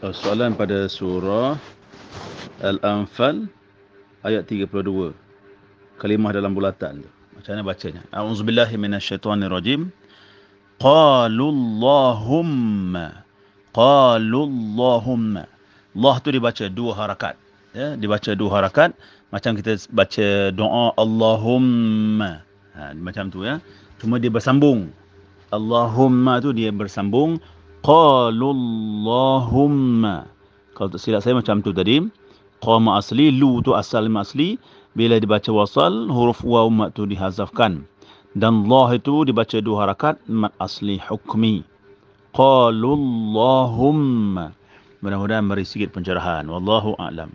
Uh, soalan pada surah Al-Anfal ayat 32. Kalimah dalam bulatan tu. Macam mana bacanya? A'udzubillahi minasyaitonirrajim. Qalullahumma. Qalullahumma. Allah tu dibaca dua harakat. Ya, dibaca dua harakat macam kita baca doa Allahumma. Ha, macam tu ya. Cuma dia bersambung. Allahumma tu dia bersambung Qalallahumma. Kalau tak silap saya macam tu tadi. Qama asli, lu tu asal asli. Bila dibaca wasal, huruf waw mat tu dihazafkan. Dan Allah itu dibaca dua harakat, mat asli hukmi. Qalallahumma. Mudah-mudahan beri sikit pencerahan. Wallahu a'lam.